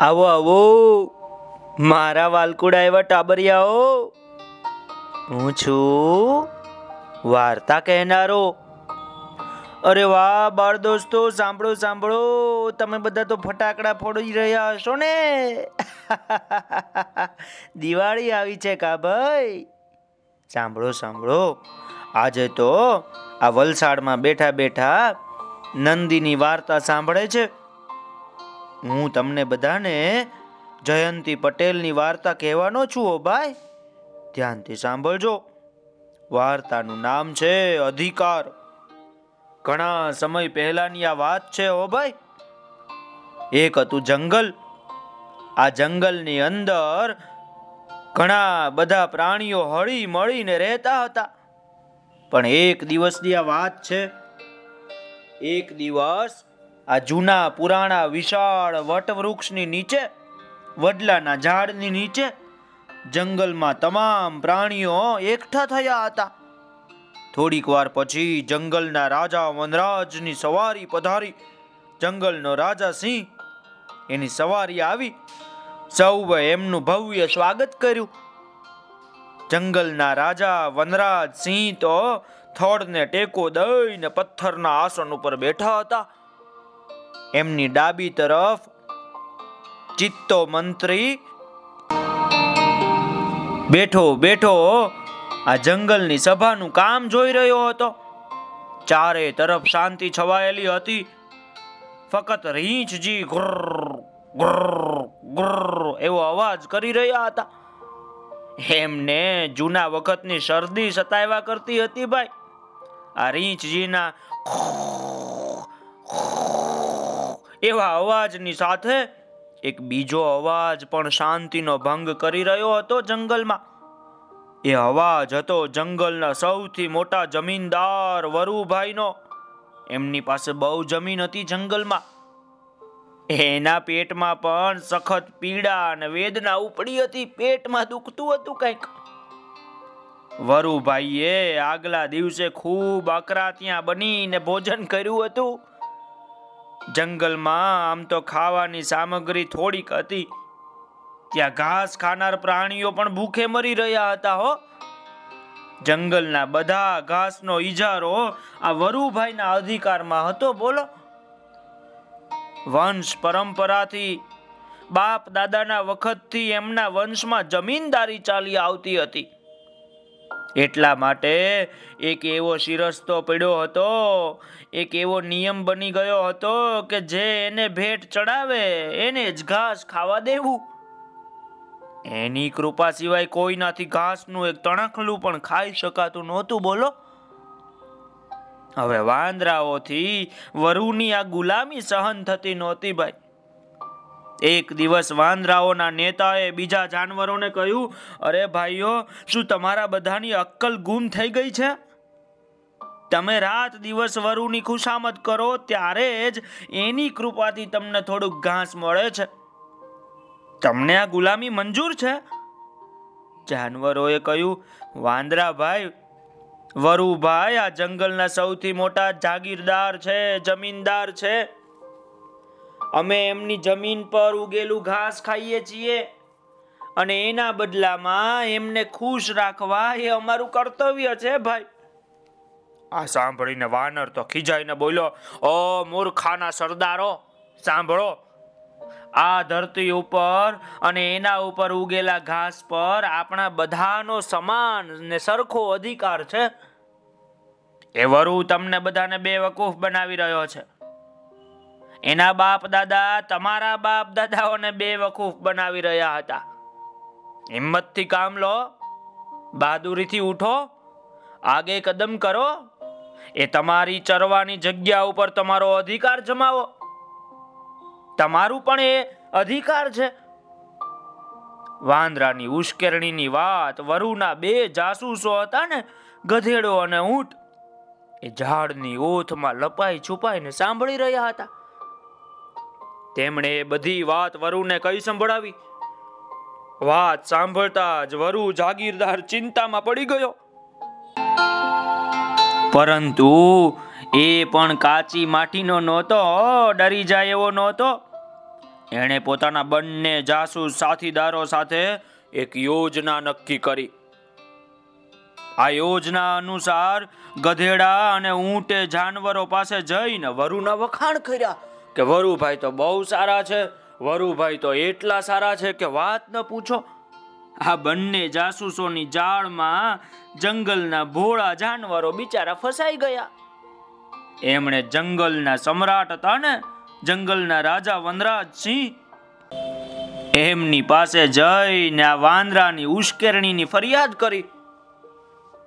આવો આવો. મારા વાલકુડા એવા ટાબરિયાઓ. હું છું વાર્તા કહેનારો. અરે વાહ, બાળ દોસ્તો, સાંભળો સાંભળો. તમે બધા તો ફટાકડા ફોડી રહ્યા હશો ને. દિવાળી આવી છે કા ભાઈ? સાંભળો સાંભળો. આજે તો આ વલસાડમાં બેઠા બેઠા નંદીની વાર્તા સાંભળે છે. હું તમને બધાને જયંતી પટેલની વાર્તા કહેવાનો છું, ઓ ભાઈ. ધ્યાનથી સાંભળજો. વાર્તાનું નામ છે અધિકાર. ઘણા સમય પહેલાની આ વાત છે, ઓ ભાઈ. એક હતું જંગલ. આ જંગલની અંદર ઘણા બધા પ્રાણીઓ હળી મળીને રહેતા હતા. પણ એક દિવસની આ વાત છે. એક દિવસ આ જૂના, પુરાણા, વિશાળ વટવૃક્ષની નીચે, વડલાના ઝાડની નીચે જંગલમાં તમામ પ્રાણીઓ એકઠા થયા હતા. થોડીક વાર પછી જંગલના રાજા વનરાજની સવારી પધારી. જંગલનો રાજા સિંહ એની સવારી આવી. સૌએ એમનું ભવ્ય સ્વાગત કર્યું. જંગલના રાજા વનરાજ સિંહ તો થડને ટેકો દઈને પથ્થરના આસન ઉપર બેઠા હતા. એમની ડાબી તરફ ચિત્તો મંત્રી બેઠો બેઠો આ જંગલની સભાનું કામ જોઈ રહ્યો હતો. ચારે તરફ શાંતિ છવાયેલી હતી. ફક્ત રીંછજી એવો અવાજ કરી રહ્યા હતા. એમને જૂના વખતની શરદી સતાવ્યા કરતી હતી ભાઈ. આ રીંછજીના એવા અવાજની સાથે એક બીજો અવાજ પણ શાંતિનો ભંગ કરી રહ્યો હતો જંગલમાં. એ અવાજ હતો જંગલના સૌથી મોટા જમીનદાર વરુભાઈનો. એમની પાસે બહુ જમીન હતી જંગલમાં. એના પેટમાં પણ સખત પીડા અને વેદના ઉપડી હતી, પેટમાં દુખતું હતું કંઈક. વરુભાઈએ આગલા દિવસે ખૂબ અકરા ત્યાં બનીને ભોજન કર્યું હતું. જંગલમાં આમ તો ખાવાની સામગ્રી થોડીક હતી. ત્યાં ઘાસ ખાનાર પ્રાણીઓ પણ ભૂખે મરી રહ્યા હતા હો. જંગલના બધા ઘાસનો ઇજારો આ વરુભાઈના અધિકારમાં હતો, બોલો. વંશ પરંપરાથી બાપ દાદાના વખતથી એમના વંશમાં જમીનદારી ચાલી આવતી હતી. એટલા માટે એક એવો શિરસ્તો પડ્યો હતો, એક એવો નિયમ બની ગયો હતો કે જે એને ભેટ ચડાવે, એને જ ઘાસ ખાવા દેવું. એની કૃપા સિવાય કોઈનાથી ઘાસનું એક તણખલું પણ ખાઈ શકાતું નહોતું, બોલો. હવે વાંદરાઓથી વરુની આ ગુલામી સહન થતી નહોતી ભાઈ. એક દિવસ વાંદરાઓના નેતાએ બીજા જાનવરોને કહ્યું, અરે ભાઈઓ, શું તમારા બધાની અક્કલ ગુમ થઈ ગઈ છે? તમે રાત દિવસ વરુની ખુશામત કરો ત્યારે જ એની કૃપાથી તમને થોડુંક ઘાસ મળે છે. તમને આ ગુલામી મંજૂર છે? જાનવરોએ કહ્યું, વાંદરા ભાઈ, વરુભાઈ, આ જંગલના સૌથી મોટા જાગીરદાર છે, જમીનદાર છે. અમે એમની જમીન પર ઉગેલું ઘાસ ખાઈએ છીએ અને એના બદલામાં એમને ખુશ રાખવા એ અમારું કર્તવ્ય છે ભાઈ. આ સાંભળીને વાનર તો ખીજાઈને બોલ્યો, ઓ મૂર્ખાના સરદારો, સાંભળો. આ ધરતી ઉપર અને એના ઉપર ઉગેલા ઘાસ પર આપણા બધાનો સમાન ને સરખો અધિકાર છે. એ વરુ તમને બધાને બેવકૂફ બનાવી રહ્યો છે. એના બાપ દાદા તમારા બાપ દાદાઓને બેવકૂફ બનાવી રહ્યા હતા. હિંમતથી કામ લો, બહાદુરીથી ઉઠો, આગે કદમ કરો, એ તમારી ચરવાની જગ્યા ઉપર તમારો અધિકાર જમાવો. તમારું પણ એ અધિકાર છે. વાંદરાની ઉશ્કેરણીની વાત, વરુના બે જાસૂસો હતા ને, ગધેડો અને ઊંટ, એ ઝાડની ઓથમાં લપાઈ છુપાઈને સાંભળી રહ્યા હતા. તેમણે બધી વાત વરુને કઈ સંભળાવી? વાત સાંભળતા જ વરુ જાગીરદાર ચિંતામાં પડી ગયો. પરંતુ એ પણ કાચી માટીનો નહોતો ડરી જાય એવો નહોતો. એણે પોતાના બંને જાસૂસ સાથીદારો સાથે એક યોજના નક્કી કરી. આ યોજના અનુસાર ગધેડા અને ઊંટે જાનવરો પાસે જઈને વરુના વખાણ કર્યા. કે વરુભાઈ તો બહુ સારા છે, વરુભાઈ તો એટલા સારા છે કે વાત ન પૂછો. આ બંને જાસૂસોની જાળમાં જંગલના ભોળા જાનવરો બિચારા ફસાઈ ગયા. એમણે જંગલના સમ્રાટ હતા ને, જંગલના રાજા વનરાજ સિંહ એમની પાસે જઈને આ વાંદરાની ઉશ્કેરણીની ફરિયાદ કરી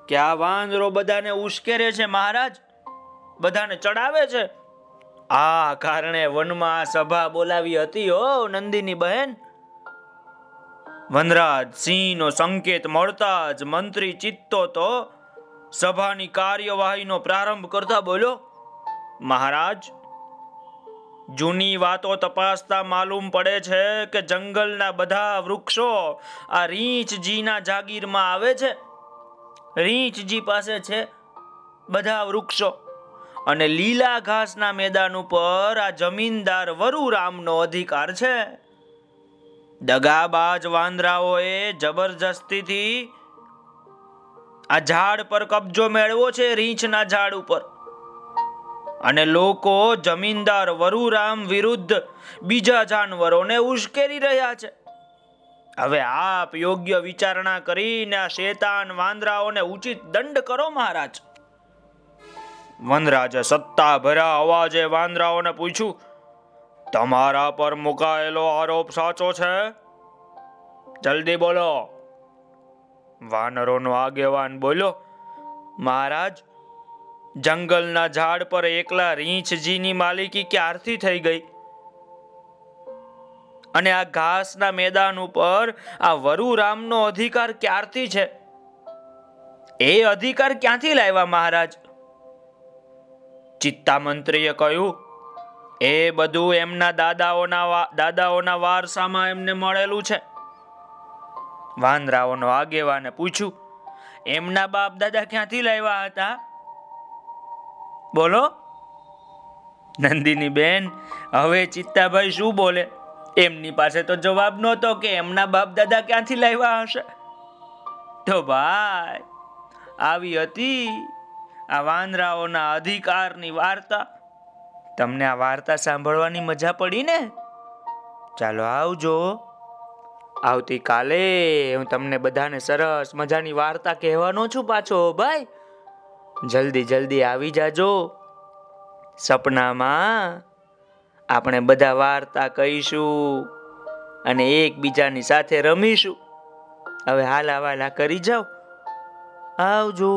કે આ વાંદરો બધાને ઉશ્કેરે છે મહારાજ, બધાને ચડાવે છે. આ કારણે વનમાં સભા બોલાવી હતી, હો, નંદીની બહેન. વનરાજ સિંહનો સંકેત મળતા જ મંત્રી ચિત્તો તો સભાની કાર્યવાહીનો પ્રારંભ કરતા બોલ્યો, મહારાજ, જૂની વાતો તપાસતા માલુમ પડે છે કે જંગલના બધા વૃક્ષો આ રીંછજીના જાગીરમાં આવે છે. રીંછજી પાસે છે બધા વૃક્ષો. અને લીલા ઘાસના મેદાન ઉપર આ જમીનદાર વરુરામનો અધિકાર છે. દગાબાજ વાંદરાઓએ જબરજસ્તીથી આ ઝાડ પર કબજો મેળવો છે રીંછના ઝાડ ઉપર. અને લોકો જમીનદાર વરુરામ વિરુદ્ધ બીજા જાનવરોને ઉશ્કેરી રહ્યા છે. હવે આપ યોગ્ય વિચારણા કરીને આ શેતાન વાંદરાઓને ઉચિત દંડ કરો, મહારાજ. વનરાજે સત્તા ભર્યા અવાજે વાંદરાઓને પૂછ્યું, તમારા પર મુકાયેલો આરોપ સાચો છે? જલ્દી બોલો. વાનરોનો આગેવાન બોલ્યો, મહારાજ, જંગલના ઝાડ પર એકલા રીંછજીની માલિકી ક્યારથી થઈ ગઈ? અને આ ઘાસના મેદાન ઉપર આ વરુરામનો અધિકાર ક્યારથી છે? એ અધિકાર ક્યાંથી લાવ્યા, મહારાજ? ચિત્તા મંત્રીએ કહ્યું, એ બધું એમના દાદાઓના દાદાઓના વારસામાં એમને મળેલું છે. વાંદરાઓનો આગેવાને પૂછ્યું, એમના બાપ દાદા ક્યાંથી લાવ્યા હતા? બોલો નંદીની બેન હવે ચિત્તાભાઈ શું બોલે? એમની પાસે તો જવાબ નહોતો કે એમના બાપ દાદા ક્યાંથી લાવ્યા હશે. તો ભાઈ, આવી હતી આ વાંદરાઓના અધિકારની વાર્તા. તમને આ વાર્તા સાંભળવાની મજા પડી ને? ચાલો આવજો. આવતીકાલે હું તમને બધાને સરસ મજાની વાર્તા કહેવાનો છું પાછો, ભાઈ. જલ્દી જલ્દી આવી જાજો. સપનામાં આપણે બધા વાર્તા કહીશું અને એકબીજાની સાથે રમીશું. હવે હાલા વાલા કરી જાઓ. આવજો.